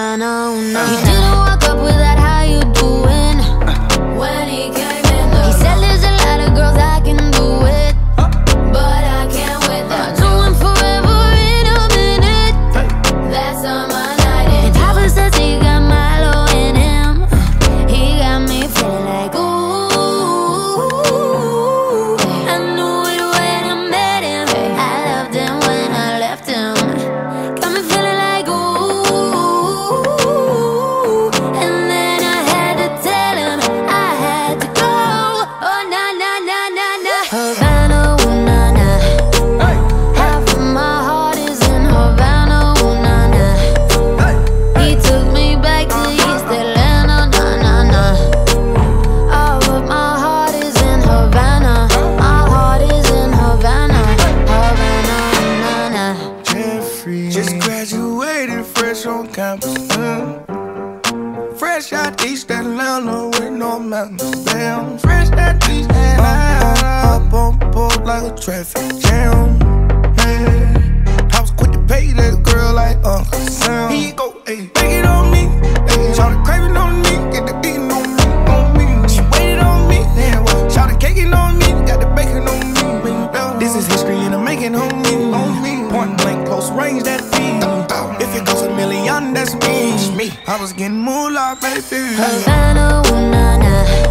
no, no. You didn't walk up with fresh out East Atlanta with no mountains. Damn, fresh out East Atlanta. Up on the board like a traffic jam. Man, I was quick to pay that girl like Uncle Sam. He go one, that's me. me. I was getting moolah, baby. Havana, ooh, nah, nah.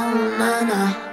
Oh, na na na.